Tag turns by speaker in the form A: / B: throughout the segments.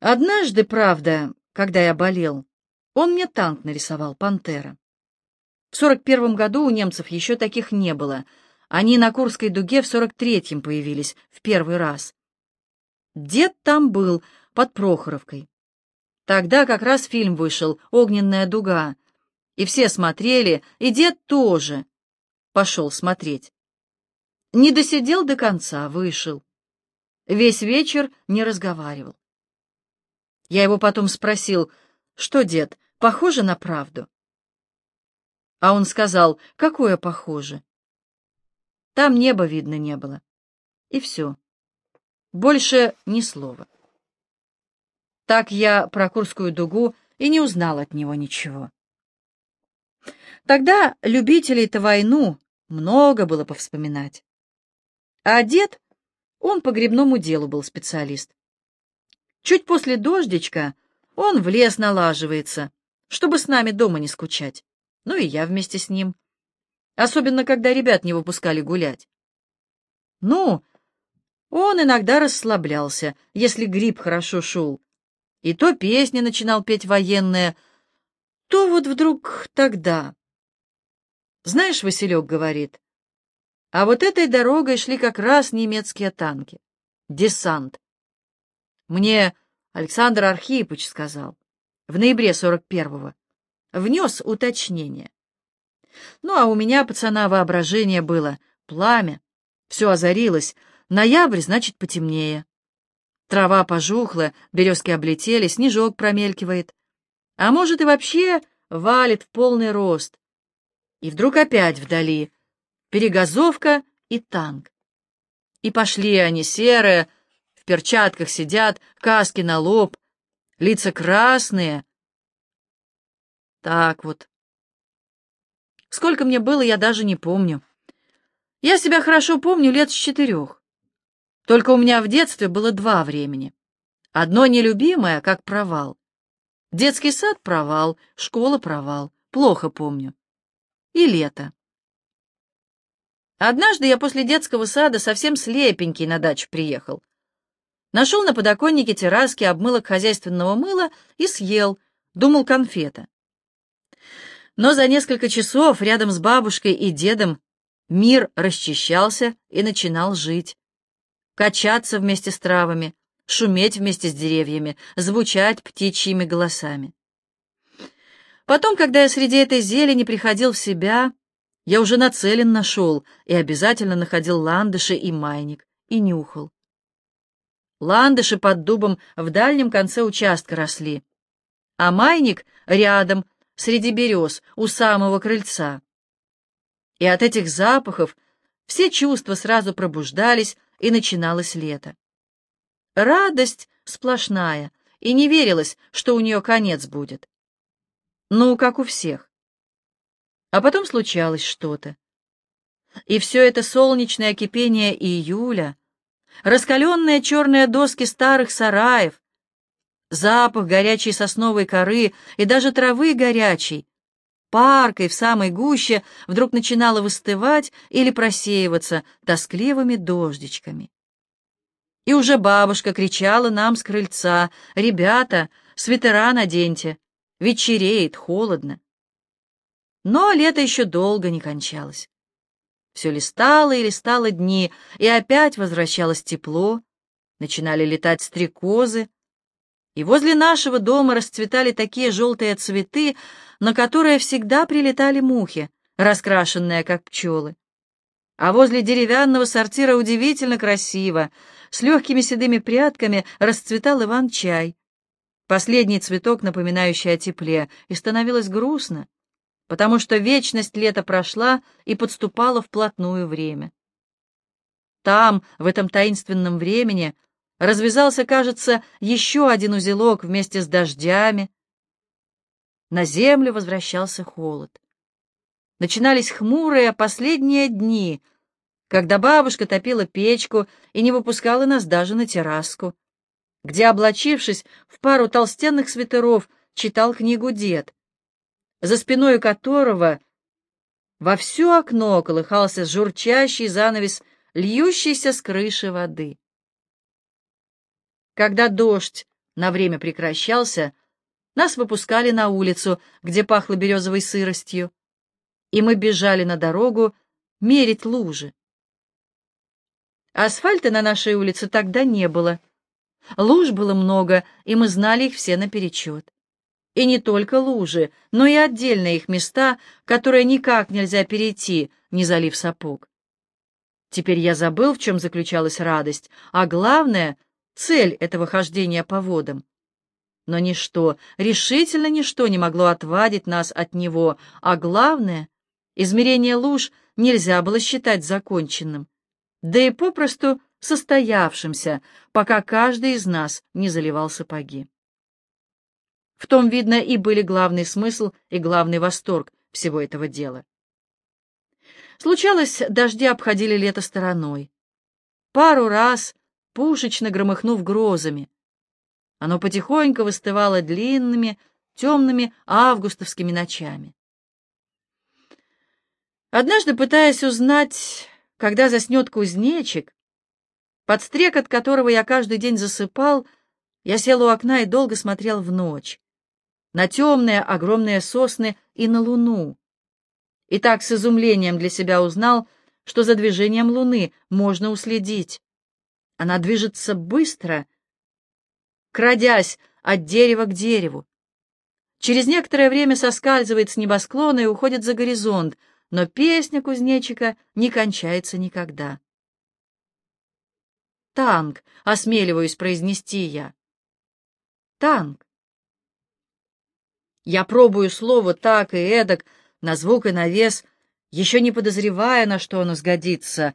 A: Однажды, правда, когда я болел, он мне танк нарисовал, «Пантера». В сорок первом году у немцев еще таких не было. Они на Курской дуге в сорок третьем появились, в первый раз. Дед там был, под Прохоровкой. Тогда как раз фильм вышел «Огненная дуга», и все смотрели, и дед тоже пошел смотреть. Не досидел до конца, вышел. Весь вечер не разговаривал. Я его потом спросил, что, дед, похоже на правду? А он сказал, какое похоже? Там неба видно не было. И все. Больше ни слова. Так я про Курскую дугу и не узнал от него ничего. Тогда любителей-то войну много было повспоминать. А дед, он по грибному делу был специалист. Чуть после дождичка он в лес налаживается, чтобы с нами дома не скучать. Ну и я вместе с ним. Особенно, когда ребят не выпускали гулять. Ну, он иногда расслаблялся, если гриб хорошо шел. И то песни начинал петь военные, то вот вдруг тогда. Знаешь, Василек говорит, а вот этой дорогой шли как раз немецкие танки. Десант. Мне Александр Архипович сказал в ноябре 41-го. Внес уточнение. Ну, а у меня, пацана, воображение было. Пламя. Все озарилось. Ноябрь, значит, потемнее. Трава пожухла, березки облетели, снежок промелькивает. А может, и вообще валит в полный рост. И вдруг опять вдали перегазовка и танк. И пошли они серые, перчатках сидят, каски на лоб, лица красные. Так вот. Сколько мне было, я даже не помню. Я себя хорошо помню лет с четырех. Только у меня в детстве было два времени. Одно нелюбимое, как провал. Детский сад — провал, школа — провал. Плохо помню. И лето. Однажды я после детского сада совсем слепенький на дачу приехал. Нашел на подоконнике терраски обмылок хозяйственного мыла и съел, думал конфета. Но за несколько часов рядом с бабушкой и дедом мир расчищался и начинал жить. Качаться вместе с травами, шуметь вместе с деревьями, звучать птичьими голосами. Потом, когда я среди этой зелени приходил в себя, я уже нацелен нашел и обязательно находил ландыши и майник, и нюхал. Ландыши под дубом в дальнем конце участка росли, а майник рядом, среди берез, у самого крыльца. И от этих запахов все чувства сразу пробуждались, и начиналось лето. Радость сплошная, и не верилось, что у нее конец будет. Ну, как у всех. А потом случалось что-то. И все это солнечное кипение июля — раскаленные черные доски старых сараев, запах горячей сосновой коры и даже травы горячей, паркой в самой гуще вдруг начинала выстывать или просеиваться тоскливыми дождичками. И уже бабушка кричала нам с крыльца, «Ребята, свитера наденьте, вечереет, холодно». Но лето еще долго не кончалось. Все листало и листало дни, и опять возвращалось тепло, начинали летать стрекозы, и возле нашего дома расцветали такие желтые цветы, на которые всегда прилетали мухи, раскрашенные, как пчелы. А возле деревянного сортира удивительно красиво, с легкими седыми прядками расцветал иван-чай, последний цветок, напоминающий о тепле, и становилось грустно потому что вечность лета прошла и подступало вплотную время. Там, в этом таинственном времени, развязался, кажется, еще один узелок вместе с дождями. На землю возвращался холод. Начинались хмурые последние дни, когда бабушка топила печку и не выпускала нас даже на терраску, где, облачившись в пару толстенных свитеров, читал книгу дед за спиной которого во все окно колыхался журчащий занавес, льющийся с крыши воды. Когда дождь на время прекращался, нас выпускали на улицу, где пахло березовой сыростью, и мы бежали на дорогу мерить лужи. Асфальта на нашей улице тогда не было. Луж было много, и мы знали их все наперечет. И не только лужи, но и отдельные их места, которые никак нельзя перейти, не залив сапог. Теперь я забыл, в чем заключалась радость, а главное — цель этого хождения по водам. Но ничто, решительно ничто не могло отвадить нас от него, а главное — измерение луж нельзя было считать законченным, да и попросту состоявшимся, пока каждый из нас не заливал сапоги. В том, видно, и были главный смысл и главный восторг всего этого дела. Случалось, дожди обходили лето стороной. Пару раз, пушечно громыхнув грозами, оно потихоньку выстывало длинными, темными августовскими ночами. Однажды, пытаясь узнать, когда заснет кузнечик, под стрекот которого я каждый день засыпал, я сел у окна и долго смотрел в ночь, на темные огромные сосны и на луну. И так с изумлением для себя узнал, что за движением луны можно уследить. Она движется быстро, крадясь от дерева к дереву. Через некоторое время соскальзывает с небосклона и уходит за горизонт, но песня кузнечика не кончается никогда. «Танк», — осмеливаюсь произнести я. «Танк». Я пробую слово так и эдак, на звук и на вес, еще не подозревая, на что оно сгодится,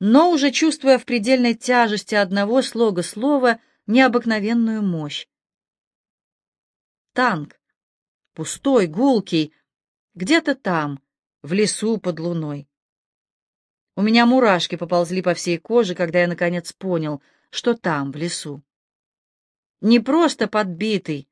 A: но уже чувствуя в предельной тяжести одного слога слова необыкновенную мощь. Танк, пустой, гулкий, где-то там, в лесу под луной. У меня мурашки поползли по всей коже, когда я наконец понял, что там, в лесу. Не просто подбитый,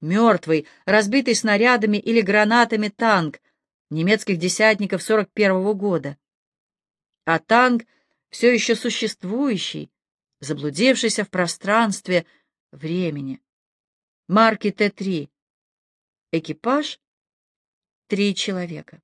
A: мертвый, разбитый снарядами или гранатами танк немецких десятников 41-го года, а танк, все еще существующий, заблудившийся в пространстве времени. Марки Т-3. Экипаж — три человека.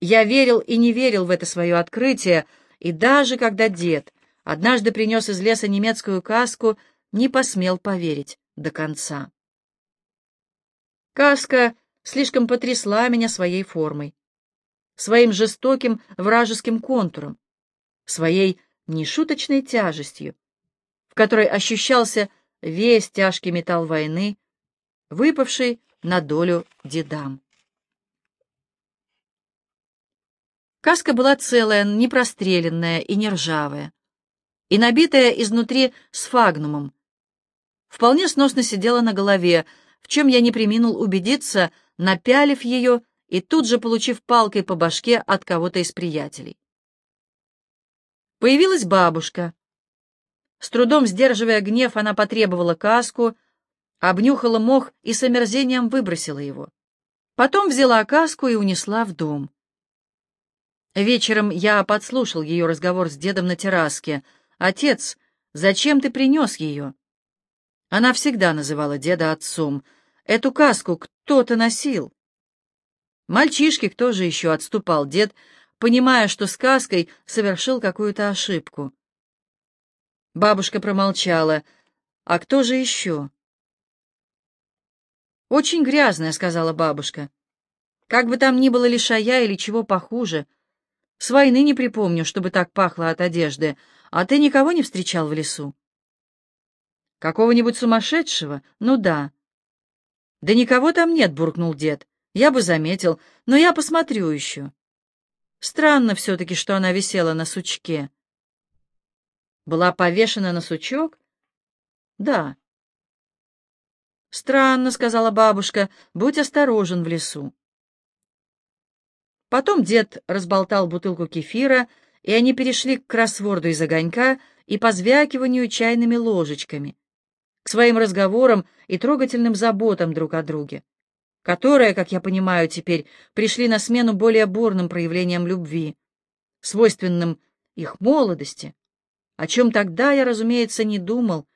A: Я верил и не верил в это свое открытие, и даже когда дед однажды принес из леса немецкую каску, не посмел поверить до конца. Каска слишком потрясла меня своей формой, своим жестоким вражеским контуром, своей нешуточной тяжестью, в которой ощущался весь тяжкий металл войны, выпавший на долю дедам. Каска была целая, не простреленная и не ржавая, и набитая изнутри сфагнумом. Вполне сносно сидела на голове, в чем я не приминул убедиться, напялив ее и тут же получив палкой по башке от кого-то из приятелей. Появилась бабушка. С трудом сдерживая гнев, она потребовала каску, обнюхала мох и с омерзением выбросила его. Потом взяла каску и унесла в дом. Вечером я подслушал ее разговор с дедом на терраске. «Отец, зачем ты принес ее?» Она всегда называла деда отцом. «Эту каску кто-то носил». «Мальчишки, кто же еще?» — отступал дед, понимая, что с каской совершил какую-то ошибку. Бабушка промолчала. «А кто же еще?» «Очень грязная», — сказала бабушка. «Как бы там ни было лишая или чего похуже». С войны не припомню, чтобы так пахло от одежды. А ты никого не встречал в лесу? Какого-нибудь сумасшедшего? Ну да. Да никого там нет, буркнул дед. Я бы заметил, но я посмотрю еще. Странно все-таки, что она висела на сучке. Была повешена на сучок? Да. Странно, сказала бабушка, будь осторожен в лесу. Потом дед разболтал бутылку кефира, и они перешли к кроссворду из огонька и позвякиванию чайными ложечками, своим разговорам и трогательным заботам друг о друге, которые, как я понимаю теперь, пришли на смену более бурным проявлениям любви, свойственным их молодости, о чем тогда я, разумеется, не думал,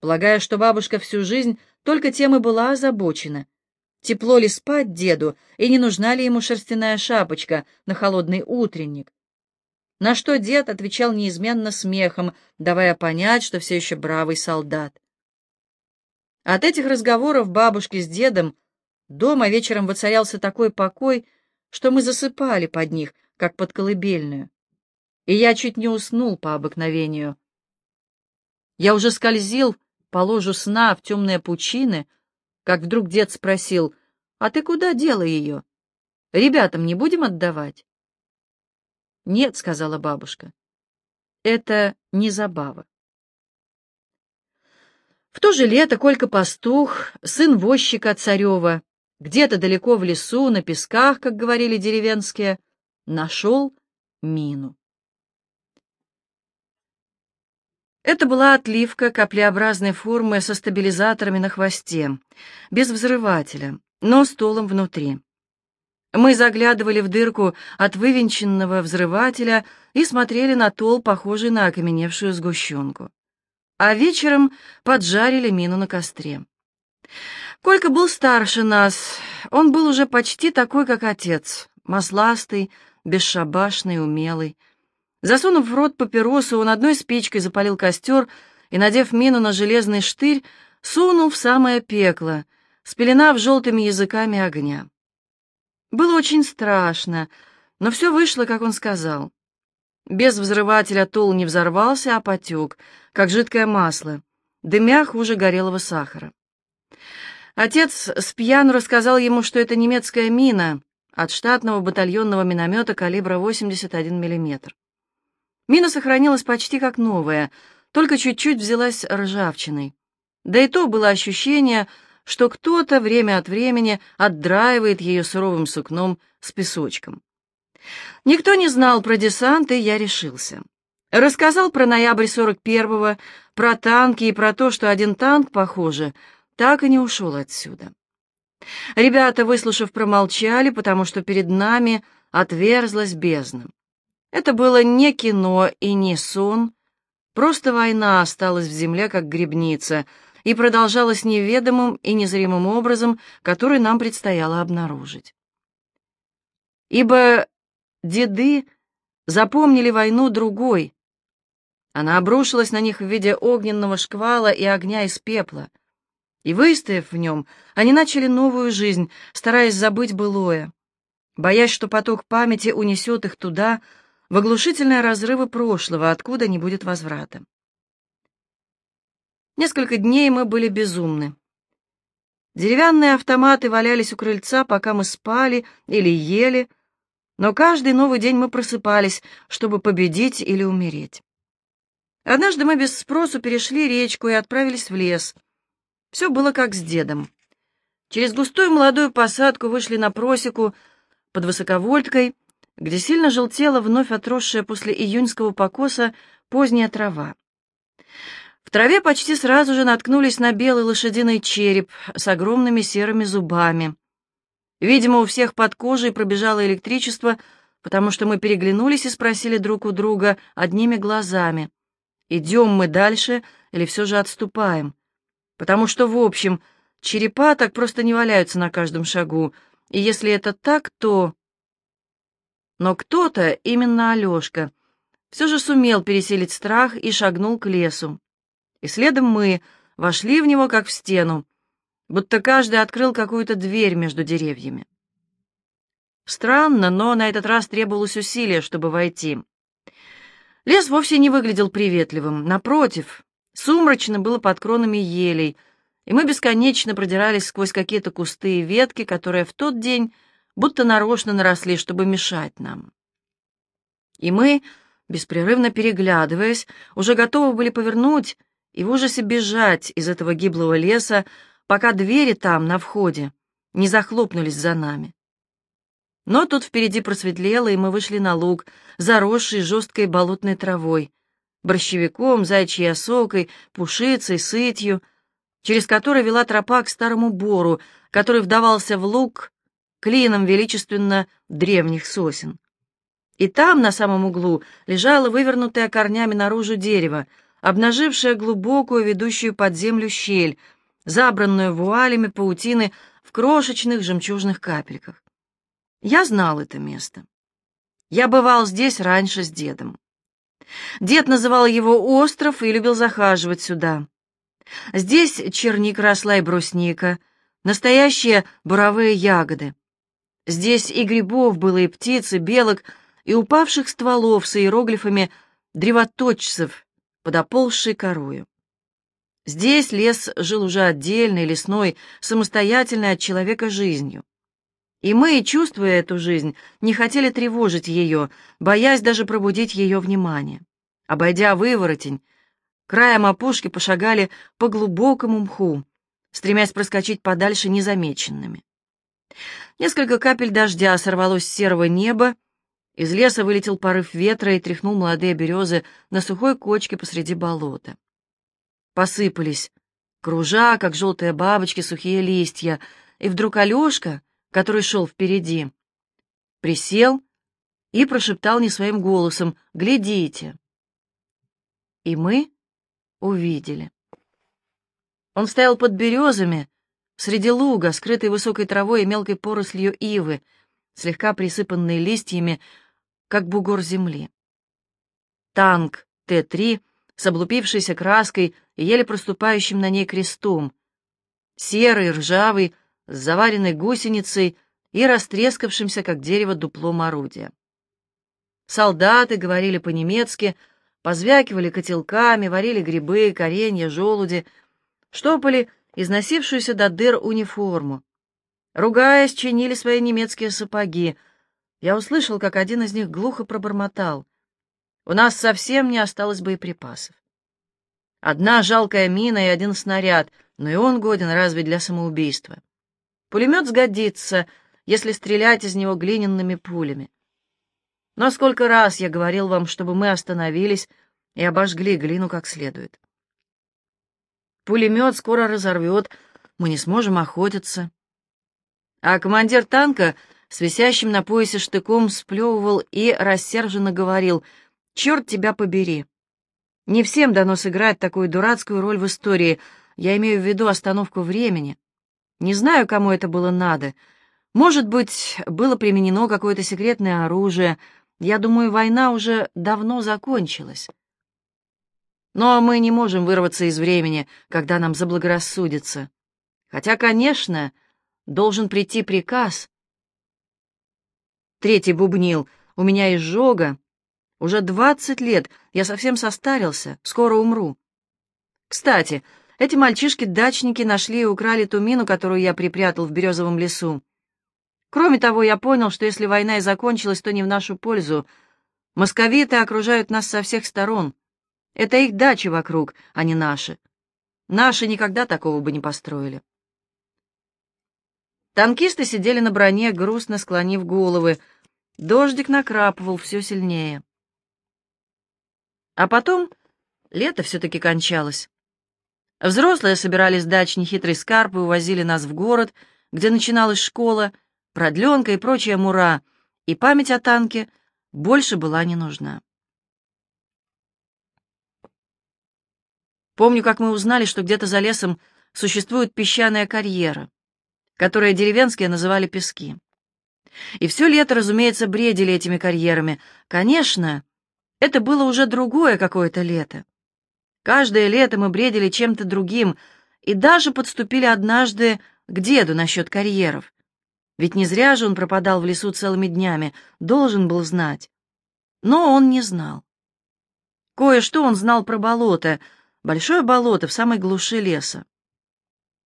A: полагая, что бабушка всю жизнь только тем и была озабочена. Тепло ли спать деду, и не нужна ли ему шерстяная шапочка на холодный утренник? На что дед отвечал неизменно смехом, давая понять, что все еще бравый солдат. От этих разговоров бабушки с дедом дома вечером воцарялся такой покой, что мы засыпали под них, как под колыбельную. И я чуть не уснул по обыкновению. Я уже скользил по ложу сна в темные пучины, как вдруг дед спросил, «А ты куда дела ее? Ребятам не будем отдавать?» «Нет», — сказала бабушка, — «это не забава». В то же лето Колька-пастух, сын возчика Царева, где-то далеко в лесу, на песках, как говорили деревенские, нашел мину. Это была отливка каплеобразной формы со стабилизаторами на хвосте, без взрывателя, но с толом внутри. Мы заглядывали в дырку от вывинченного взрывателя и смотрели на тол, похожий на окаменевшую сгущенку. А вечером поджарили мину на костре. Колька был старше нас, он был уже почти такой, как отец, масластый, бесшабашный, умелый. Засунув в рот папиросу, он одной спичкой запалил костер и, надев мину на железный штырь, сунул в самое пекло, спеленав желтыми языками огня. Было очень страшно, но все вышло, как он сказал. Без взрывателя тул не взорвался, а потек, как жидкое масло, дымя хуже горелого сахара. Отец с пьяну рассказал ему, что это немецкая мина от штатного батальонного миномета калибра 81 мм. Мина сохранилась почти как новая, только чуть-чуть взялась ржавчиной. Да и то было ощущение, что кто-то время от времени отдраивает ее суровым сукном с песочком. Никто не знал про десант, и я решился. Рассказал про ноябрь 41-го, про танки и про то, что один танк, похоже, так и не ушел отсюда. Ребята, выслушав, промолчали, потому что перед нами отверзлась бездна. Это было не кино и не сон, просто война осталась в земле, как грибница, и продолжалась неведомым и незримым образом, который нам предстояло обнаружить. Ибо деды запомнили войну другой. Она обрушилась на них в виде огненного шквала и огня из пепла. И, выстояв в нем, они начали новую жизнь, стараясь забыть былое, боясь, что поток памяти унесет их туда, в оглушительные разрывы прошлого, откуда не будет возврата. Несколько дней мы были безумны. Деревянные автоматы валялись у крыльца, пока мы спали или ели, но каждый новый день мы просыпались, чтобы победить или умереть. Однажды мы без спросу перешли речку и отправились в лес. Все было как с дедом. Через густую молодую посадку вышли на просеку под высоковольткой где сильно желтела вновь отросшая после июньского покоса поздняя трава. В траве почти сразу же наткнулись на белый лошадиный череп с огромными серыми зубами. Видимо, у всех под кожей пробежало электричество, потому что мы переглянулись и спросили друг у друга одними глазами, идем мы дальше или все же отступаем. Потому что, в общем, черепа так просто не валяются на каждом шагу, и если это так, то... Но кто-то, именно Алешка, все же сумел переселить страх и шагнул к лесу. И следом мы вошли в него, как в стену, будто каждый открыл какую-то дверь между деревьями. Странно, но на этот раз требовалось усилие, чтобы войти. Лес вовсе не выглядел приветливым. Напротив, сумрачно было под кронами елей, и мы бесконечно продирались сквозь какие-то кусты и ветки, которые в тот день будто нарочно наросли, чтобы мешать нам. И мы, беспрерывно переглядываясь, уже готовы были повернуть и в ужасе бежать из этого гиблого леса, пока двери там, на входе, не захлопнулись за нами. Но тут впереди просветлело, и мы вышли на луг, заросший жесткой болотной травой, борщевиком, зайчьей осокой, пушицей, сытью, через который вела тропа к старому бору, который вдавался в луг клином величественно древних сосен. И там, на самом углу, лежало вывернутое корнями наружу дерево, обнажившая глубокую, ведущую под землю щель, забранную вуалями паутины в крошечных жемчужных капельках. Я знал это место. Я бывал здесь раньше с дедом. Дед называл его остров и любил захаживать сюда. Здесь черник росла и брусника, настоящие буровые ягоды. Здесь и грибов было, и птиц, и белок, и упавших стволов с иероглифами древоточцев под оползшей корою. Здесь лес жил уже отдельной, лесной, самостоятельной от человека жизнью. И мы, чувствуя эту жизнь, не хотели тревожить ее, боясь даже пробудить ее внимание. Обойдя выворотень, краем опушки пошагали по глубокому мху, стремясь проскочить подальше незамеченными. Несколько капель дождя сорвалось с серого неба, из леса вылетел порыв ветра и тряхнул молодые березы на сухой кочке посреди болота. Посыпались, кружа, как желтые бабочки, сухие листья, и вдруг Алешка, который шел впереди, присел и прошептал не своим голосом «Глядите!» И мы увидели. Он стоял под березами, среди луга, скрытой высокой травой и мелкой порослью ивы, слегка присыпанной листьями, как бугор земли. Танк Т-3 с облупившейся краской и еле проступающим на ней крестом, серый, ржавый, с заваренной гусеницей и растрескавшимся, как дерево, дуплом орудия. Солдаты говорили по-немецки, позвякивали котелками, варили грибы, коренья, желуди, штопали износившуюся до дыр униформу. Ругаясь, чинили свои немецкие сапоги. Я услышал, как один из них глухо пробормотал. У нас совсем не осталось боеприпасов. Одна жалкая мина и один снаряд, но и он годен разве для самоубийства. Пулемет сгодится, если стрелять из него глиняными пулями. Но сколько раз я говорил вам, чтобы мы остановились и обожгли глину как следует. Пулемет скоро разорвет, мы не сможем охотиться. А командир танка с висящим на поясе штыком сплевывал и рассерженно говорил — Черт тебя побери! Не всем дано сыграть такую дурацкую роль в истории. Я имею в виду остановку времени. Не знаю, кому это было надо. Может быть, было применено какое-то секретное оружие. Я думаю, война уже давно закончилась. Но мы не можем вырваться из времени, когда нам заблагорассудится. Хотя, конечно, должен прийти приказ. Третий бубнил. У меня изжога. Уже двадцать лет, я совсем состарился, скоро умру. Кстати, эти мальчишки-дачники нашли и украли ту мину, которую я припрятал в березовом лесу. Кроме того, я понял, что если война и закончилась, то не в нашу пользу. Московиты окружают нас со всех сторон. Это их дачи вокруг, а не наши. Наши никогда такого бы не построили. Танкисты сидели на броне, грустно склонив головы. Дождик накрапывал все сильнее. А потом лето все-таки кончалось. Взрослые собирались дач нехитрый скарб и увозили нас в город, где начиналась школа, продленка и прочая мура, и память о танке больше была не нужна. Помню, как мы узнали, что где-то за лесом существует песчаная карьера, которые деревенские называли пески. И все лето, разумеется, бредили этими карьерами. Конечно, это было уже другое какое-то лето. Каждое лето мы бредили чем-то другим и даже подступили однажды к деду насчет карьеров. Ведь не зря же он пропадал в лесу целыми днями, должен был знать. Но он не знал. Кое-что он знал про болото, большое болото в самой глуши леса.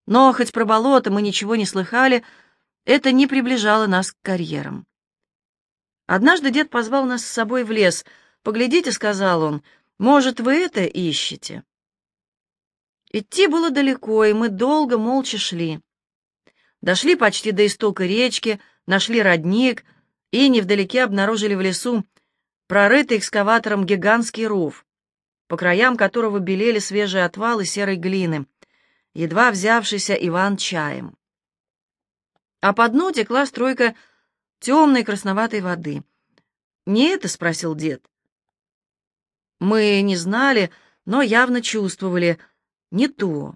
A: Но хоть про болото мы ничего не слыхали, это не приближало нас к карьерам. Однажды дед позвал нас с собой в лес — «Поглядите», — сказал он, — «может, вы это ищете?» Идти было далеко, и мы долго молча шли. Дошли почти до истока речки, нашли родник и невдалеке обнаружили в лесу прорытый экскаватором гигантский ров, по краям которого белели свежие отвалы серой глины, едва взявшийся Иван чаем. А по дну текла стройка темной красноватой воды. «Не это?» — спросил дед. Мы не знали, но явно чувствовали не то.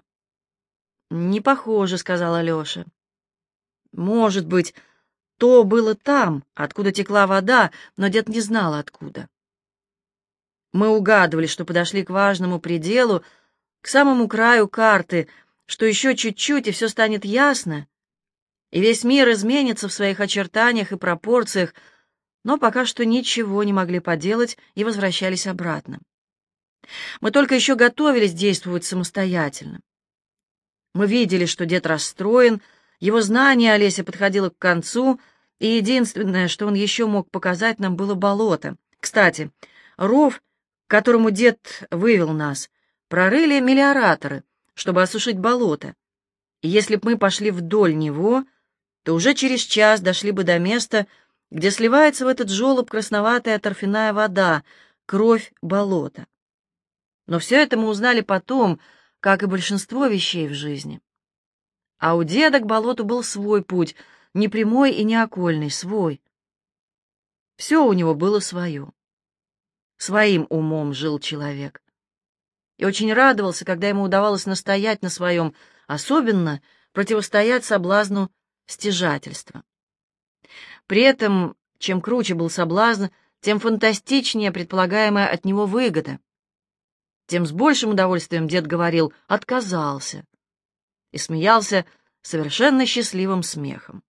A: «Не похоже», — сказал Алеша. «Может быть, то было там, откуда текла вода, но дед не знал, откуда». Мы угадывали, что подошли к важному пределу, к самому краю карты, что еще чуть-чуть, и все станет ясно, и весь мир изменится в своих очертаниях и пропорциях, но пока что ничего не могли поделать и возвращались обратно. Мы только еще готовились действовать самостоятельно. Мы видели, что дед расстроен, его знание о лесе подходило к концу, и единственное, что он еще мог показать нам, было болото. Кстати, ров, к которому дед вывел нас, прорыли мелиораторы, чтобы осушить болото. И если б мы пошли вдоль него, то уже через час дошли бы до места, где сливается в этот желоб красноватая торфяная вода, кровь болота. Но все это мы узнали потом, как и большинство вещей в жизни. А у деда к болоту был свой путь, не прямой и не окольный, свой. Все у него было свое. Своим умом жил человек. И очень радовался, когда ему удавалось настоять на своем, особенно противостоять соблазну стяжательства. При этом, чем круче был соблазн, тем фантастичнее предполагаемая от него выгода тем с большим удовольствием дед говорил «отказался» и смеялся совершенно счастливым смехом.